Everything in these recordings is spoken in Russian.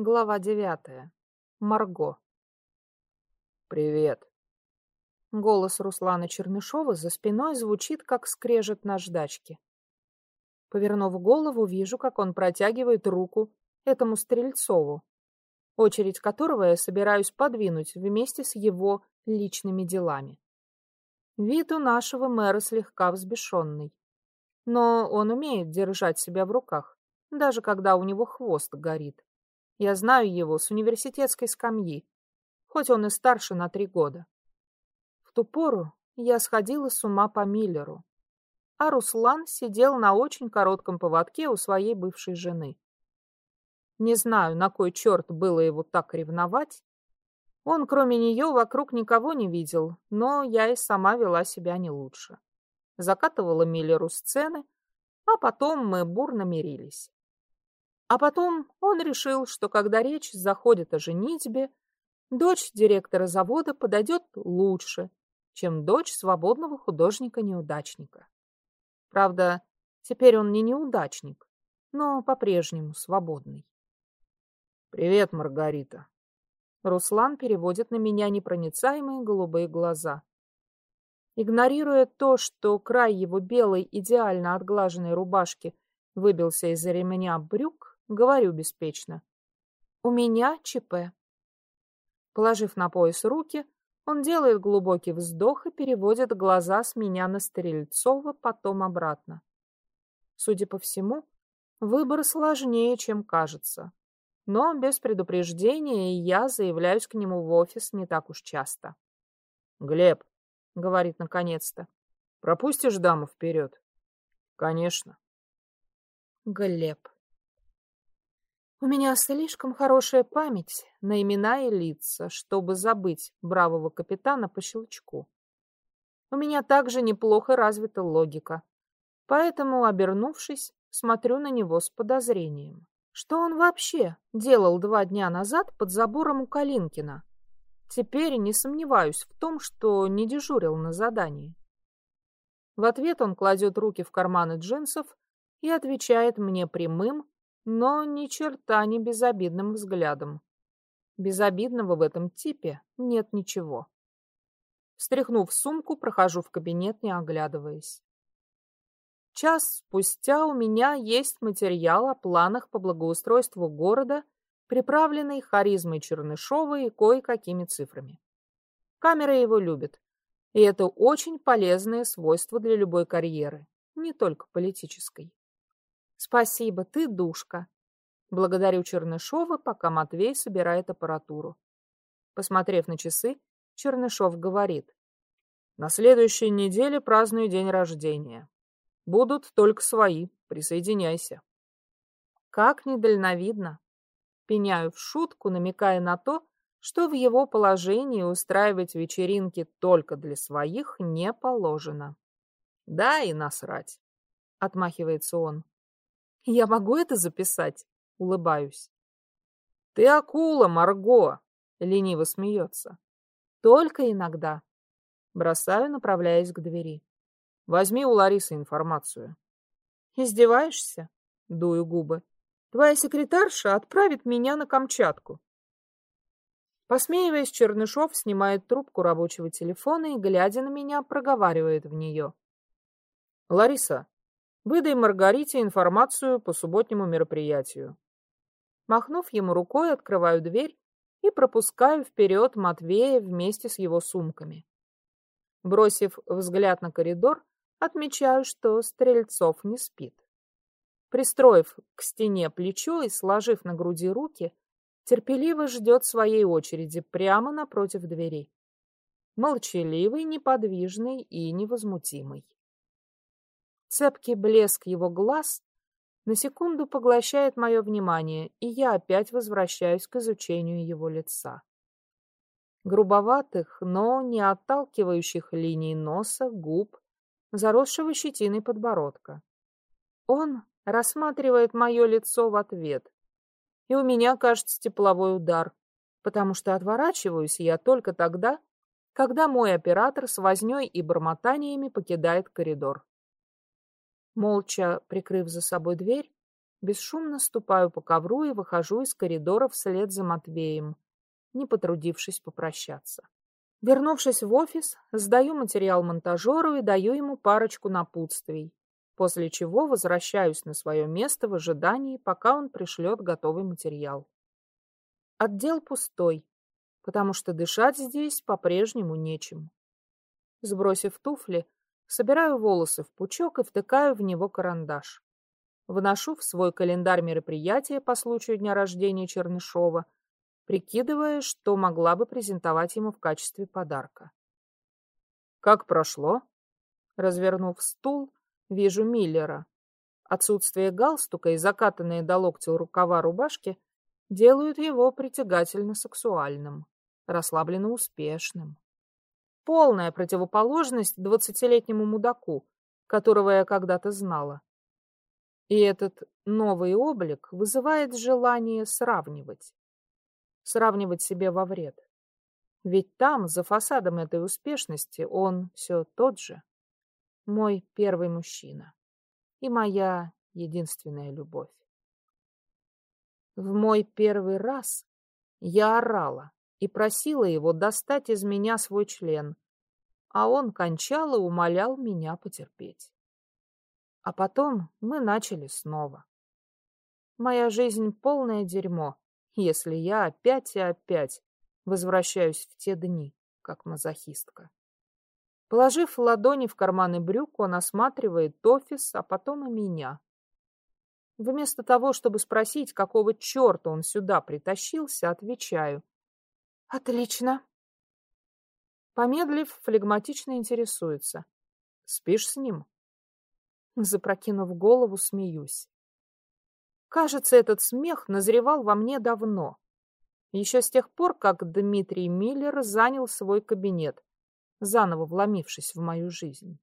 Глава девятая. Марго. «Привет». Голос Руслана Чернышова за спиной звучит, как скрежет наждачки. Повернув голову, вижу, как он протягивает руку этому Стрельцову, очередь которого я собираюсь подвинуть вместе с его личными делами. Вид у нашего мэра слегка взбешенный, но он умеет держать себя в руках, даже когда у него хвост горит. Я знаю его с университетской скамьи, хоть он и старше на три года. В ту пору я сходила с ума по Миллеру, а Руслан сидел на очень коротком поводке у своей бывшей жены. Не знаю, на кой черт было его так ревновать. Он, кроме нее, вокруг никого не видел, но я и сама вела себя не лучше. Закатывала Миллеру сцены, а потом мы бурно мирились. А потом он решил, что когда речь заходит о женитьбе, дочь директора завода подойдет лучше, чем дочь свободного художника-неудачника. Правда, теперь он не неудачник, но по-прежнему свободный. «Привет, Маргарита». Руслан переводит на меня непроницаемые голубые глаза. Игнорируя то, что край его белой идеально отглаженной рубашки выбился из-за ремня брюк, Говорю беспечно. У меня ЧП. Положив на пояс руки, он делает глубокий вздох и переводит глаза с меня на Стрельцова, потом обратно. Судя по всему, выбор сложнее, чем кажется. Но без предупреждения я заявляюсь к нему в офис не так уж часто. «Глеб», — говорит наконец-то, — «пропустишь даму вперед?» «Конечно». Глеб. У меня слишком хорошая память на имена и лица, чтобы забыть бравого капитана по щелчку. У меня также неплохо развита логика. Поэтому, обернувшись, смотрю на него с подозрением. Что он вообще делал два дня назад под забором у Калинкина? Теперь не сомневаюсь в том, что не дежурил на задании. В ответ он кладет руки в карманы джинсов и отвечает мне прямым, но ни черта не безобидным взглядом. Безобидного в этом типе нет ничего. Встряхнув сумку, прохожу в кабинет, не оглядываясь. Час спустя у меня есть материал о планах по благоустройству города, приправленный харизмой Чернышова и кое-какими цифрами. Камера его любит, и это очень полезное свойство для любой карьеры, не только политической. Спасибо, ты душка. Благодарю Чернышова, пока Матвей собирает аппаратуру. Посмотрев на часы, Чернышов говорит. На следующей неделе праздную день рождения. Будут только свои, присоединяйся. Как недальновидно. Пеняю в шутку, намекая на то, что в его положении устраивать вечеринки только для своих не положено. Да и насрать, отмахивается он. Я могу это записать? Улыбаюсь. Ты акула, Марго! Лениво смеется. Только иногда. Бросаю, направляясь к двери. Возьми у Ларисы информацию. Издеваешься? Дую губы. Твоя секретарша отправит меня на Камчатку. Посмеиваясь, Чернышов снимает трубку рабочего телефона и, глядя на меня, проговаривает в нее. «Лариса, Выдай Маргарите информацию по субботнему мероприятию. Махнув ему рукой, открываю дверь и пропускаю вперед Матвея вместе с его сумками. Бросив взгляд на коридор, отмечаю, что Стрельцов не спит. Пристроив к стене плечо и сложив на груди руки, терпеливо ждет своей очереди прямо напротив двери. Молчаливый, неподвижный и невозмутимый. Цепкий блеск его глаз на секунду поглощает мое внимание, и я опять возвращаюсь к изучению его лица. Грубоватых, но не отталкивающих линий носа, губ, заросшего щетиной подбородка. Он рассматривает мое лицо в ответ, и у меня, кажется, тепловой удар, потому что отворачиваюсь я только тогда, когда мой оператор с вознёй и бормотаниями покидает коридор. Молча прикрыв за собой дверь, бесшумно ступаю по ковру и выхожу из коридора вслед за Матвеем, не потрудившись попрощаться. Вернувшись в офис, сдаю материал монтажеру и даю ему парочку напутствий, после чего возвращаюсь на свое место в ожидании, пока он пришлет готовый материал. Отдел пустой, потому что дышать здесь по-прежнему нечем. Сбросив туфли, собираю волосы в пучок и втыкаю в него карандаш. Вношу в свой календарь мероприятия по случаю дня рождения Чернышова, прикидывая, что могла бы презентовать ему в качестве подарка. «Как прошло?» Развернув стул, вижу Миллера. Отсутствие галстука и закатанные до локтя рукава рубашки делают его притягательно сексуальным, расслабленно успешным. Полная противоположность двадцатилетнему мудаку, которого я когда-то знала. И этот новый облик вызывает желание сравнивать. Сравнивать себе во вред. Ведь там, за фасадом этой успешности, он все тот же. Мой первый мужчина. И моя единственная любовь. В мой первый раз я орала и просила его достать из меня свой член, а он кончал и умолял меня потерпеть. А потом мы начали снова. Моя жизнь полное дерьмо, если я опять и опять возвращаюсь в те дни, как мазохистка. Положив ладони в карманы брюк, он осматривает офис, а потом и меня. Вместо того, чтобы спросить, какого черта он сюда притащился, отвечаю. Отлично. Помедлив, флегматично интересуется. Спишь с ним? Запрокинув голову, смеюсь. Кажется, этот смех назревал во мне давно. Еще с тех пор, как Дмитрий Миллер занял свой кабинет, заново вломившись в мою жизнь.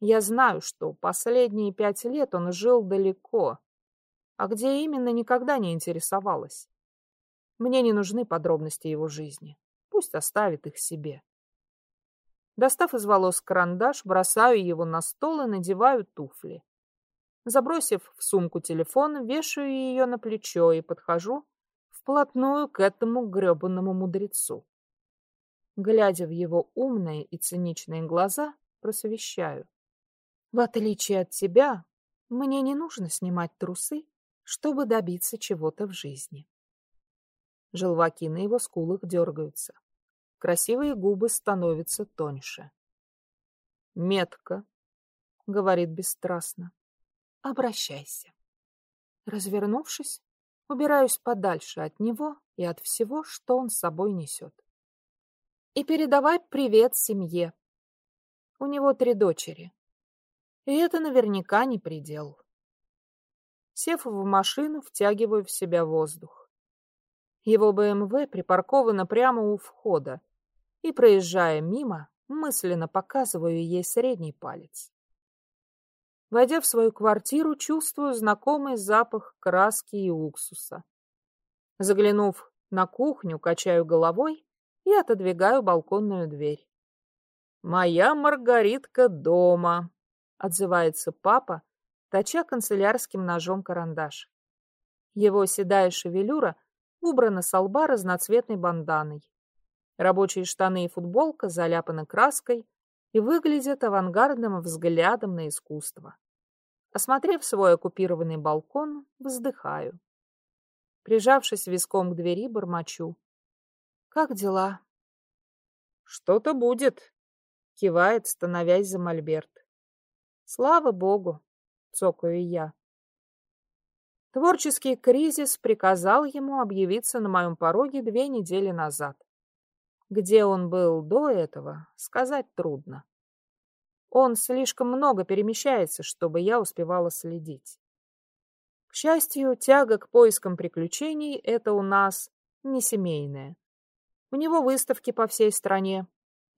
Я знаю, что последние пять лет он жил далеко, а где именно никогда не интересовалась. Мне не нужны подробности его жизни. Пусть оставит их себе. Достав из волос карандаш, бросаю его на стол и надеваю туфли. Забросив в сумку телефон, вешаю ее на плечо и подхожу вплотную к этому гребанному мудрецу. Глядя в его умные и циничные глаза, просвещаю. В отличие от тебя, мне не нужно снимать трусы, чтобы добиться чего-то в жизни. Желваки на его скулах дергаются. Красивые губы становятся тоньше. «Метко», — говорит бесстрастно. «Обращайся». Развернувшись, убираюсь подальше от него и от всего, что он с собой несет. И передавай привет семье. У него три дочери. И это наверняка не предел. Сев в машину, втягиваю в себя воздух. Его БМВ припарковано прямо у входа, и, проезжая мимо, мысленно показываю ей средний палец. Войдя в свою квартиру, чувствую знакомый запах краски и уксуса. Заглянув на кухню, качаю головой и отодвигаю балконную дверь. «Моя Маргаритка дома!» отзывается папа, точа канцелярским ножом карандаш. Его седая шевелюра убрана с лба разноцветной банданой. Рабочие штаны и футболка заляпаны краской и выглядят авангардным взглядом на искусство. Осмотрев свой оккупированный балкон, вздыхаю. Прижавшись виском к двери, бормочу. «Как дела?» «Что-то будет», — кивает, становясь за мольберт. Слава богу, цокаю я. Творческий кризис приказал ему объявиться на моем пороге две недели назад. Где он был до этого, сказать трудно. Он слишком много перемещается, чтобы я успевала следить. К счастью, тяга к поискам приключений — это у нас не семейная. У него выставки по всей стране,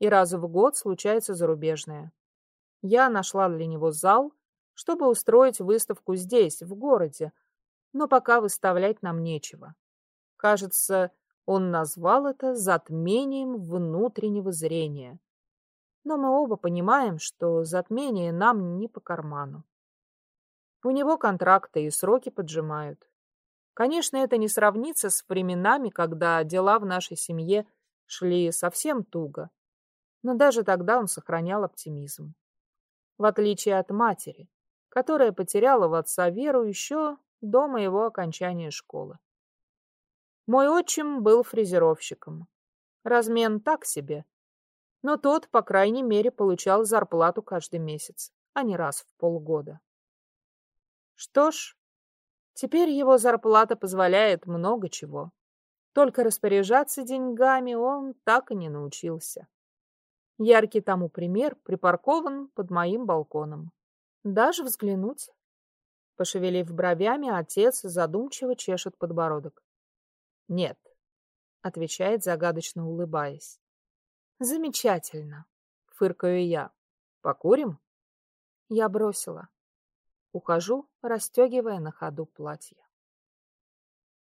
и раз в год случается зарубежная. Я нашла для него зал, чтобы устроить выставку здесь, в городе, но пока выставлять нам нечего. Кажется, он назвал это затмением внутреннего зрения. Но мы оба понимаем, что затмение нам не по карману. У него контракты и сроки поджимают. Конечно, это не сравнится с временами, когда дела в нашей семье шли совсем туго. Но даже тогда он сохранял оптимизм. В отличие от матери, которая потеряла в отца веру еще до моего окончания школы. Мой отчим был фрезеровщиком. Размен так себе. Но тот, по крайней мере, получал зарплату каждый месяц, а не раз в полгода. Что ж, теперь его зарплата позволяет много чего. Только распоряжаться деньгами он так и не научился. Яркий тому пример припаркован под моим балконом. Даже взглянуть. Пошевелив бровями, отец задумчиво чешет подбородок. «Нет», — отвечает, загадочно улыбаясь. «Замечательно», — фыркаю я. «Покурим?» Я бросила. Ухожу, расстегивая на ходу платье.